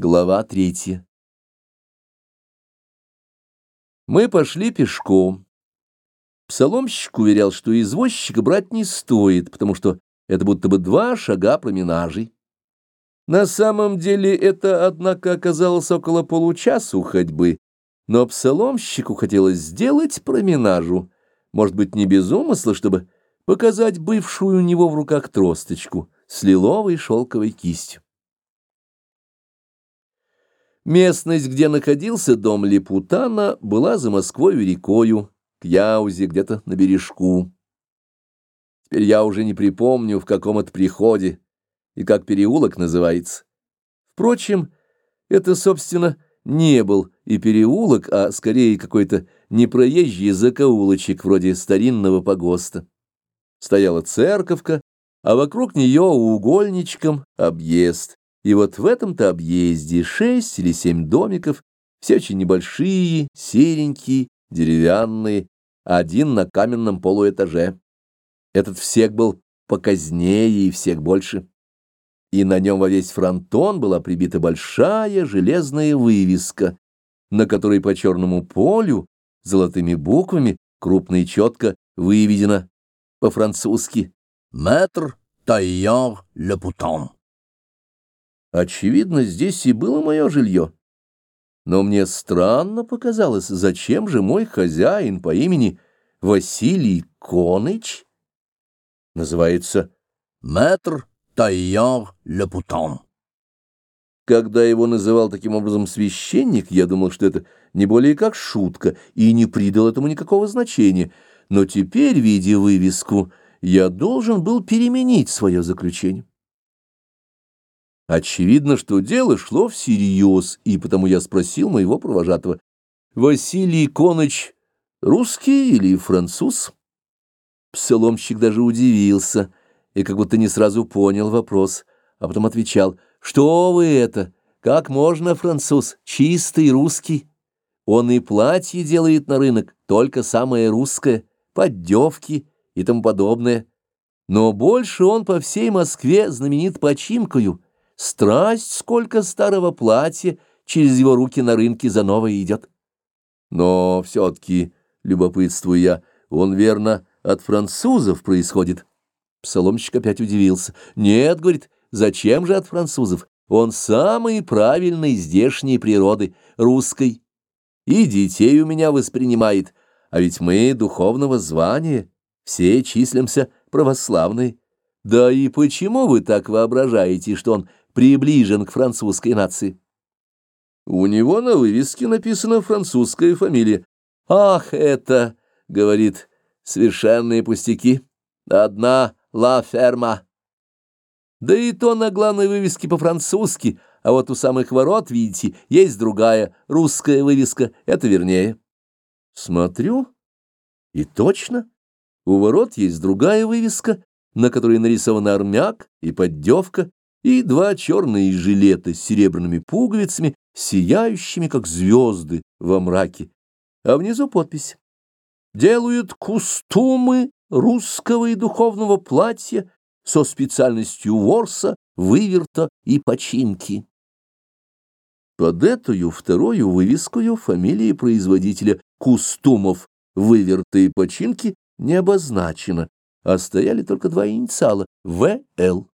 Глава третья. Мы пошли пешком. Псаломщик уверял, что извозчика брать не стоит, потому что это будто бы два шага променажей. На самом деле это, однако, оказалось около получасу ходьбы, но псаломщику хотелось сделать променажу, может быть, не без умысла, чтобы показать бывшую у него в руках тросточку с лиловой шелковой кистью. Местность, где находился дом Лепутана, была за Москвой рекою, к Яузе, где-то на бережку. Теперь я уже не припомню, в каком это приходе и как переулок называется. Впрочем, это, собственно, не был и переулок, а скорее какой-то непроезжий закоулочек вроде старинного погоста. Стояла церковка, а вокруг нее угольничком объезд. И вот в этом-то объезде шесть или семь домиков, все очень небольшие, серенькие, деревянные, один на каменном полуэтаже. Этот всех был показнее и всех больше. И на нем во весь фронтон была прибита большая железная вывеска, на которой по черному полю золотыми буквами крупно и четко выведено по-французски «Мэтр Тайяр Лепутон». Очевидно, здесь и было мое жилье. Но мне странно показалось, зачем же мой хозяин по имени Василий Коныч называется «Мэтр Тайяр Лепутон». Когда его называл таким образом священник, я думал, что это не более как шутка, и не придал этому никакого значения. Но теперь, видя вывеску, я должен был переменить свое заключение. Очевидно, что дело шло всерьез, и потому я спросил моего провожатого, «Василий Коныч русский или француз?» Псаломщик даже удивился и как будто не сразу понял вопрос, а потом отвечал, «Что вы это? Как можно француз? Чистый русский. Он и платье делает на рынок, только самое русское, поддевки и тому подобное. Но больше он по всей Москве знаменит почимкою». Страсть, сколько старого платья через его руки на рынке за новое идет. Но все-таки, любопытствую я, он, верно, от французов происходит. Псаломщик опять удивился. Нет, говорит, зачем же от французов? Он самый правильный здешней природы, русской. И детей у меня воспринимает, а ведь мы духовного звания, все числимся православные. Да и почему вы так воображаете, что он приближен к французской нации. У него на вывеске написана французская фамилия. «Ах, это, — говорит, — совершенные пустяки. Одна «Ла Ферма». Да и то на главной вывеске по-французски, а вот у самых ворот, видите, есть другая, русская вывеска, это вернее. Смотрю, и точно, у ворот есть другая вывеска, на которой нарисован армяк и поддевка, и два черные жилета с серебряными пуговицами, сияющими, как звезды во мраке. А внизу подпись. Делают кустумы русского и духовного платья со специальностью ворса, выверта и починки. Под эту вторую вывескую фамилии производителя Кустумов выверта и починки не обозначена, а стояли только два инициала — В.Л.